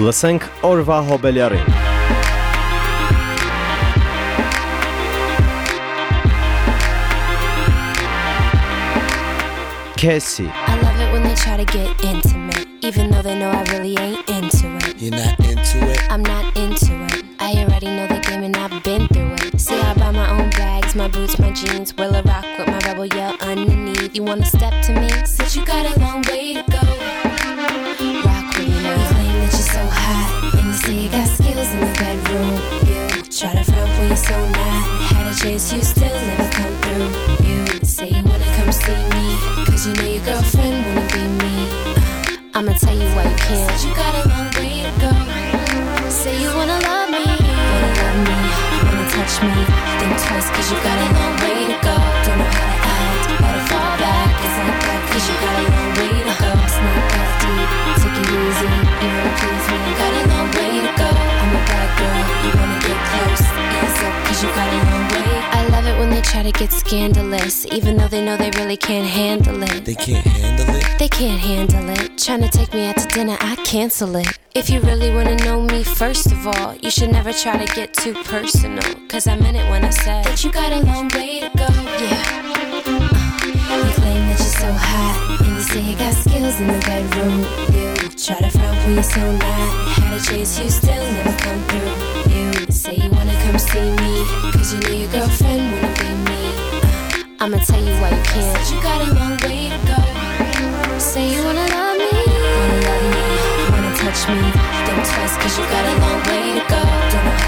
Լսենք օրվա հոբելյարին։ Casey. I love it when they try to get intimate, even though they know I really ain't into it. You're not into it? I'm not into it. I already know the game and I've been through it. See, I buy my own bags, my boots, my jeans. Will a rock with my rebel yell underneath. You wanna step to me? Since you got a long way to go. So not. Had a chance, you still never come through. You say you wanna come see me, cause you know your girlfriend wanna be me. Uh, I'ma tell you why you can't. Since you got a long way to go. Say you wanna love me, wanna love me, wanna touch me. Think twice, cause you got a long scandalous, even though they know they really can't handle it. They can't handle it? They can't handle it. Trying to take me out to dinner, I cancel it. If you really wanna know me, first of all, you should never try to get too personal. Cause I meant it when I said that you got a long way to go. Yeah. Uh, you claim that you're so hot, and you say you got skills in the bedroom. You try to front when you're so not. Had a chase, you still never come through. You say you wanna come see me, cause you know your girlfriend I'ma tell you why you can't. Said you got a long way to go. Say you wanna love me, wanna love me, wanna touch me. Think twice, cause you got a long way to go. Don't know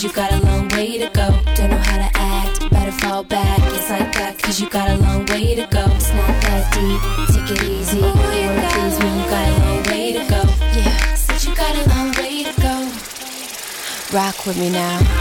cause you got a long way to go. Don't know how to act, better fall back. It's like that, cause you got a long way to go. It's not that deep, take it easy. You wanna please me, you got a long way to go. Yeah, since you got a long way to go. Rock with me now.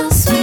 so sweet.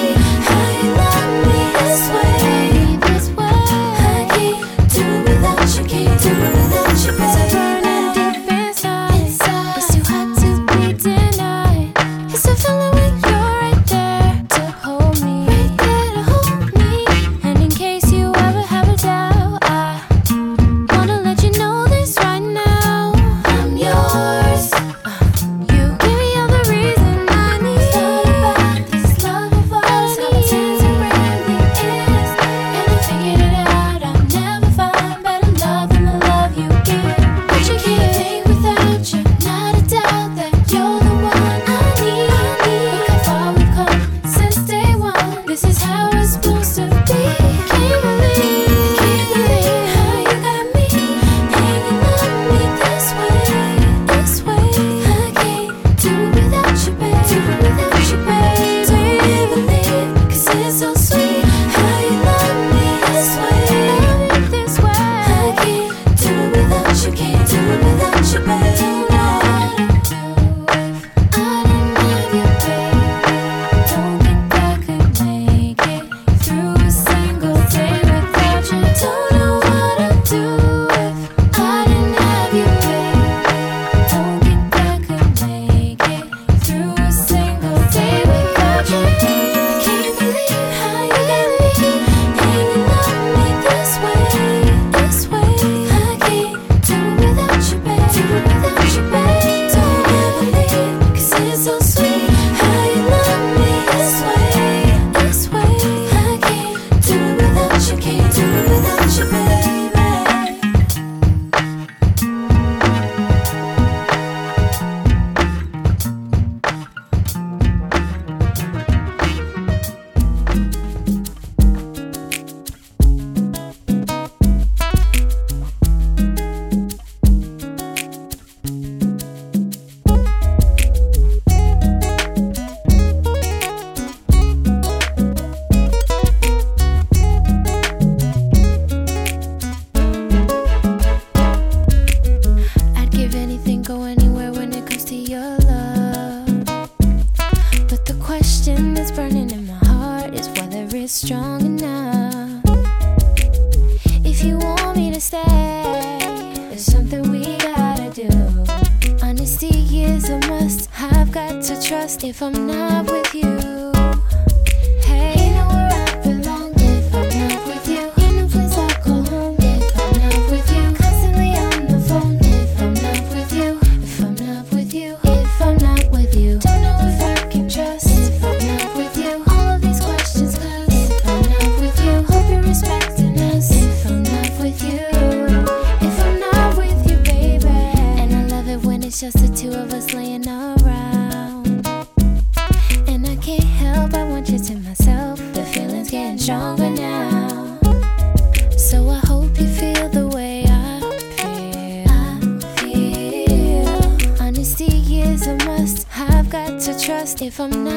if I'm not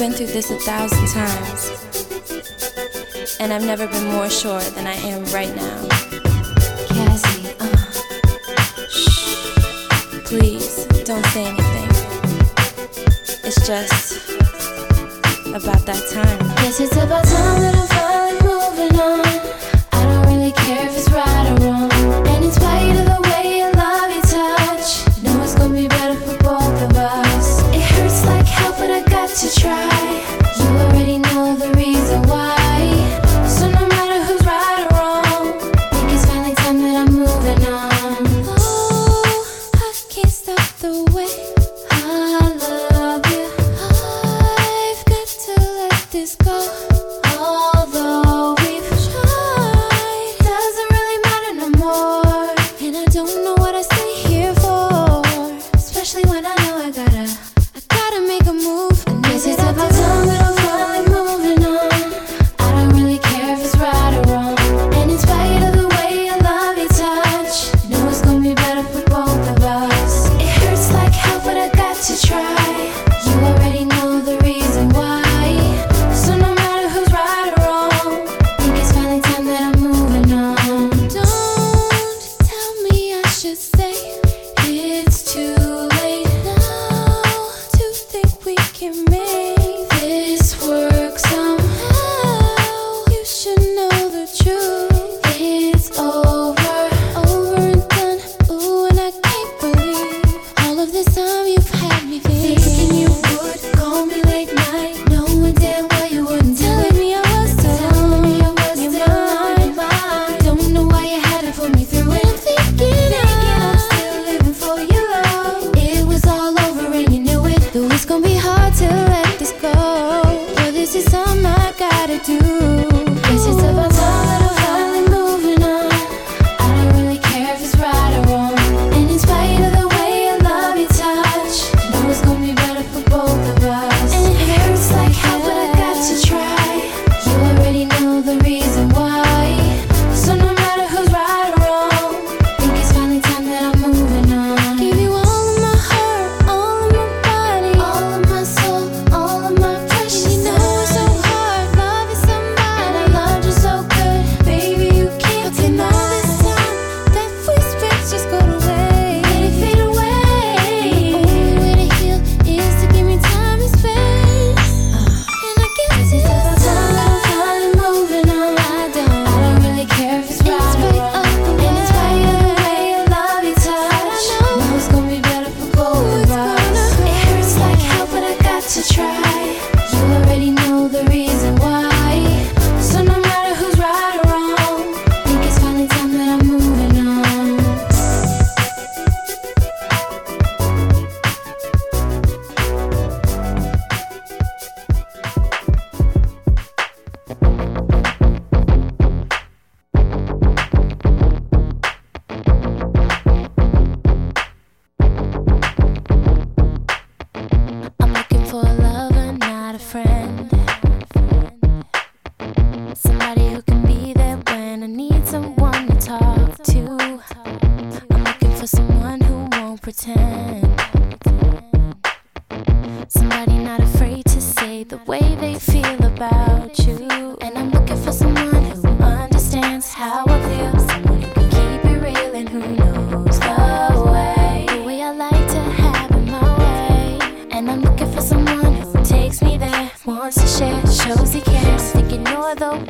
been through this a thousand times, and I've never been more sure than I am right now. Cassie, uh, shh, please don't say anything. It's just about that time. Yes, it's about time that I'm finally moving on. I don't really care if it's right or wrong, and in spite of the way you love your touch, know it's gonna be better for both of us. It hurts like hell, but I got to try. Thinking you're